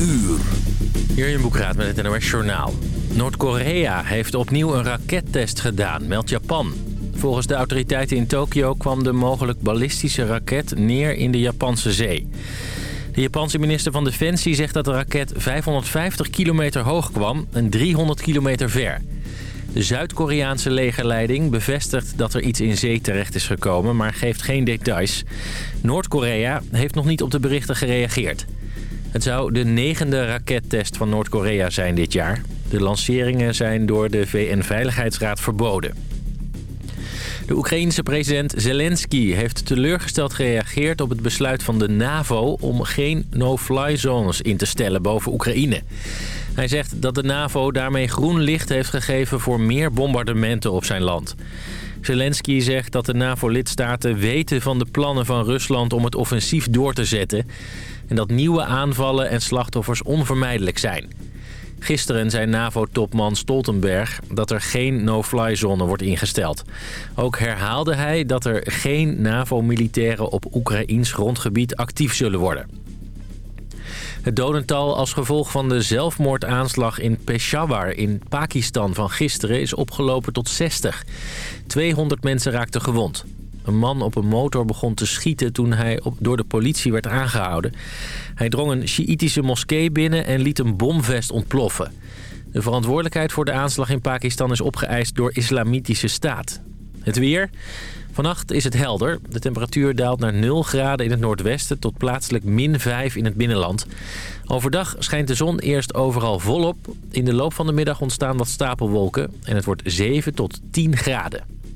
uur. In Boekraad met het NOS Journaal. Noord-Korea heeft opnieuw een rakettest gedaan, meldt Japan. Volgens de autoriteiten in Tokio kwam de mogelijk ballistische raket neer in de Japanse zee. De Japanse minister van Defensie zegt dat de raket 550 kilometer hoog kwam en 300 kilometer ver. De Zuid-Koreaanse legerleiding bevestigt dat er iets in zee terecht is gekomen, maar geeft geen details. Noord-Korea heeft nog niet op de berichten gereageerd. Het zou de negende rakettest van Noord-Korea zijn dit jaar. De lanceringen zijn door de VN-veiligheidsraad verboden. De Oekraïense president Zelensky heeft teleurgesteld gereageerd op het besluit van de NAVO... om geen no-fly zones in te stellen boven Oekraïne. Hij zegt dat de NAVO daarmee groen licht heeft gegeven voor meer bombardementen op zijn land. Zelensky zegt dat de NAVO-lidstaten weten van de plannen van Rusland om het offensief door te zetten... en dat nieuwe aanvallen en slachtoffers onvermijdelijk zijn. Gisteren zei NAVO-topman Stoltenberg dat er geen no-fly-zone wordt ingesteld. Ook herhaalde hij dat er geen NAVO-militairen op Oekraïns grondgebied actief zullen worden. Het dodental als gevolg van de zelfmoordaanslag in Peshawar in Pakistan van gisteren is opgelopen tot 60. 200 mensen raakten gewond. Een man op een motor begon te schieten toen hij op, door de politie werd aangehouden. Hij drong een Sjiïtische moskee binnen en liet een bomvest ontploffen. De verantwoordelijkheid voor de aanslag in Pakistan is opgeëist door Islamitische Staat. Het weer. Vannacht is het helder. De temperatuur daalt naar 0 graden in het noordwesten tot plaatselijk min 5 in het binnenland. Overdag schijnt de zon eerst overal volop. In de loop van de middag ontstaan wat stapelwolken en het wordt 7 tot 10 graden.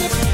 Never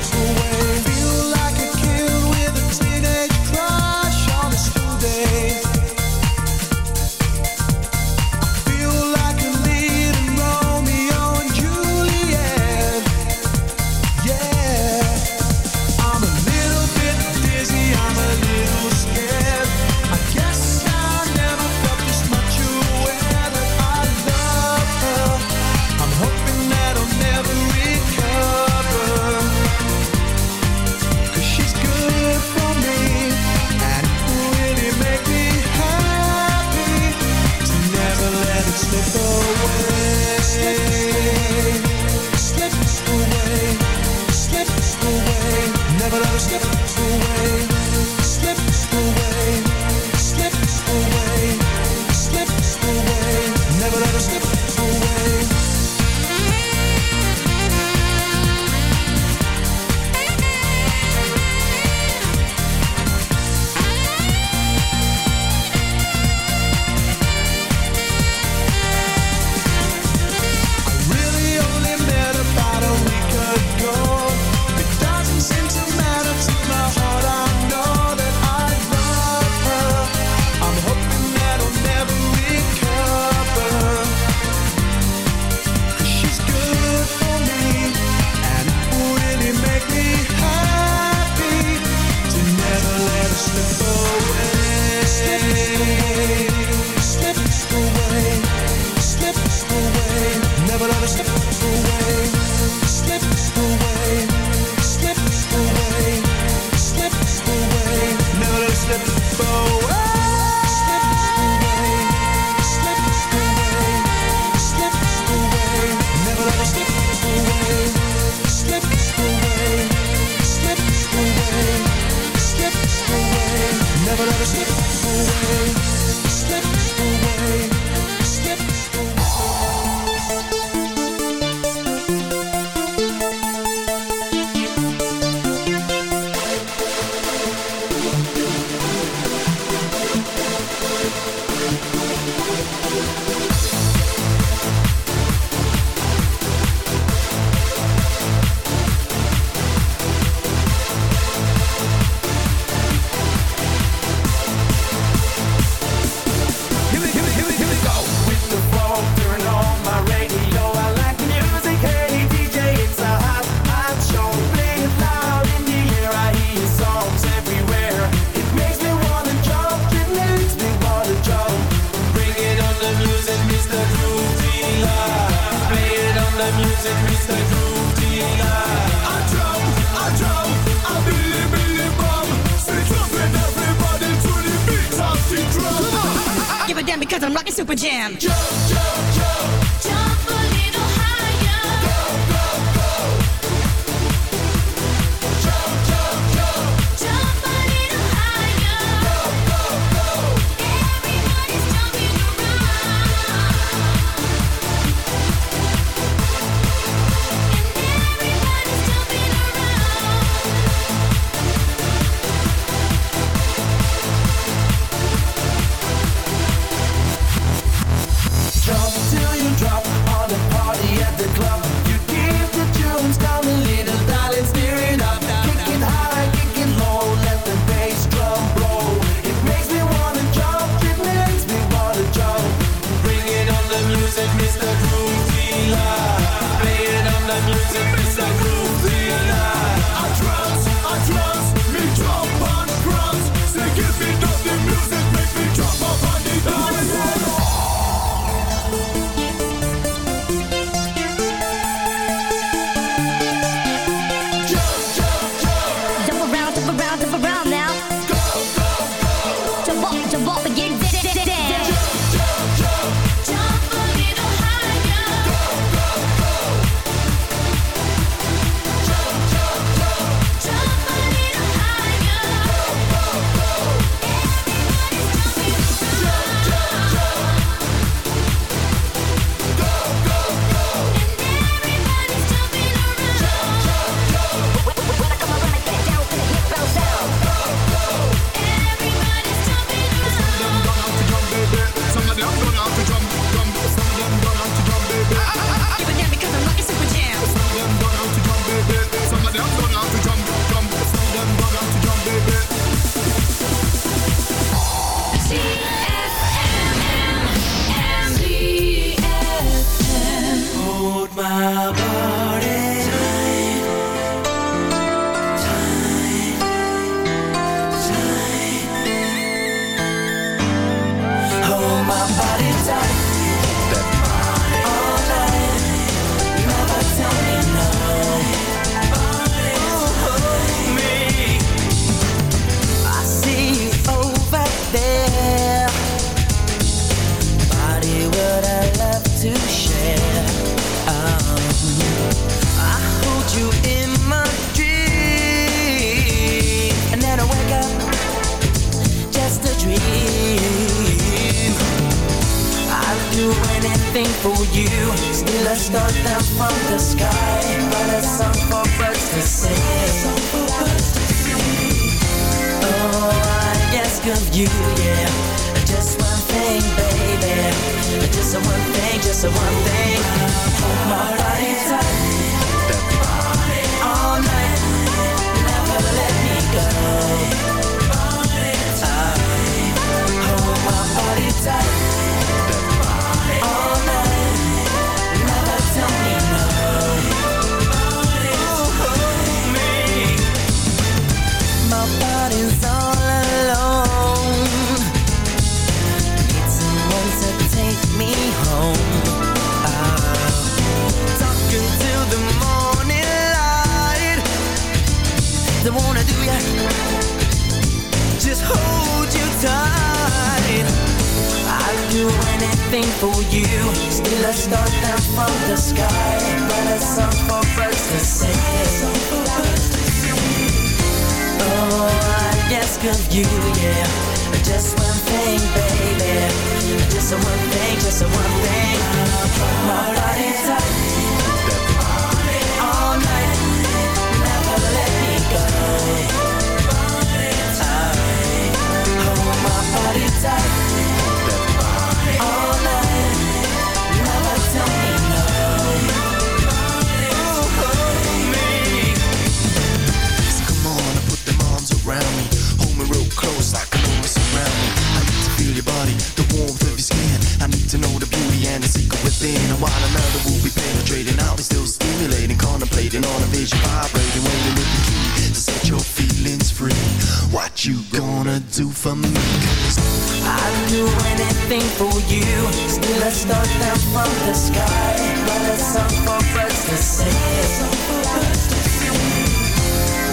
from the sky, but a song for birds to sing.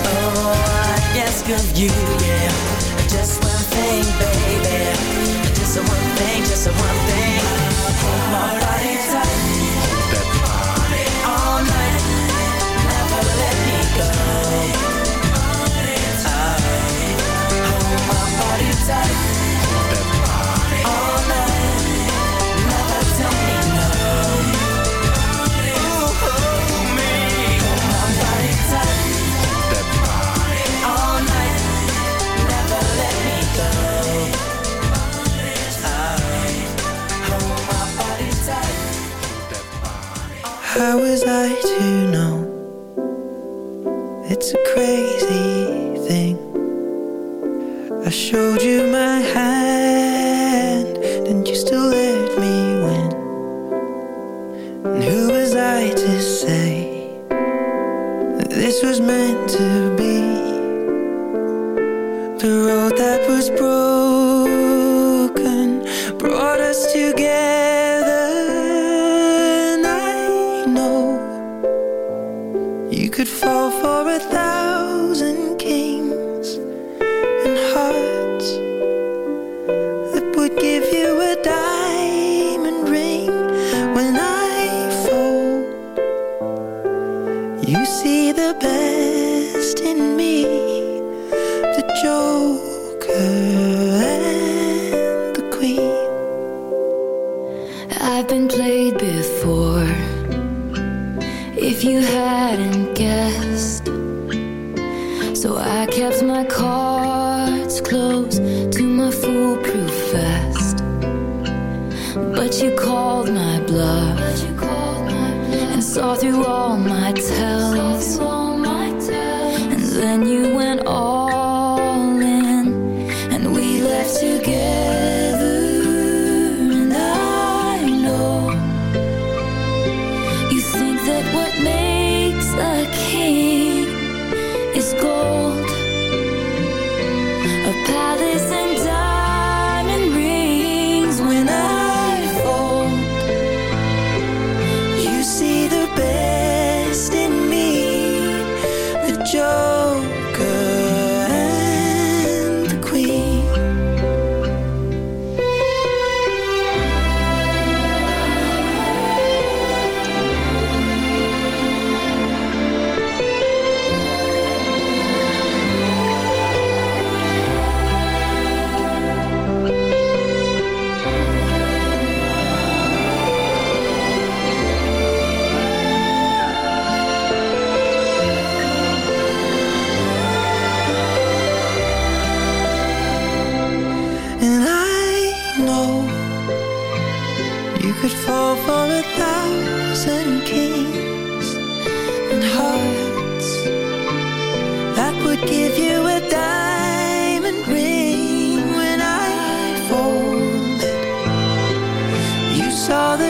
Oh, I ask good you, yeah. how was I to know?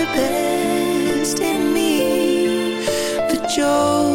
The best in me. The Joker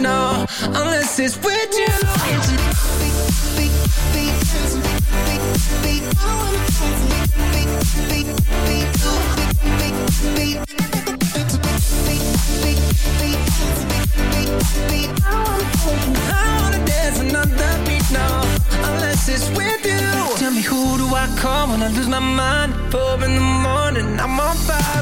No, unless it's with you. I wanna dance another beat, unless it's with you. Tell me who do I call when I lose my mind? Four in the morning, I'm on fire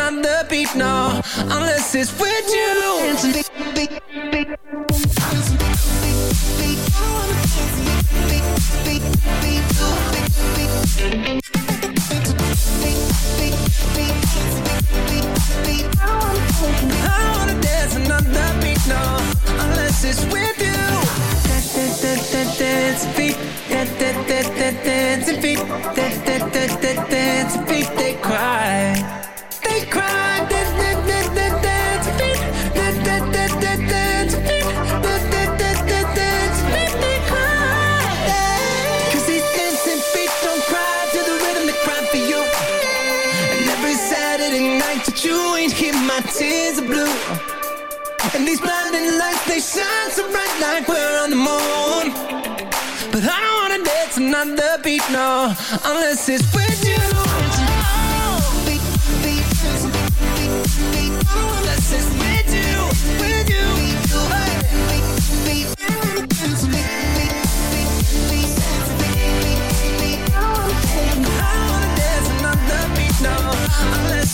another beat, no, unless it's with you. That you ain't here, my tears are blue. And these blinding lights, they shine so bright like we're on the moon. But I don't wanna dance another beat, no, unless it's with you.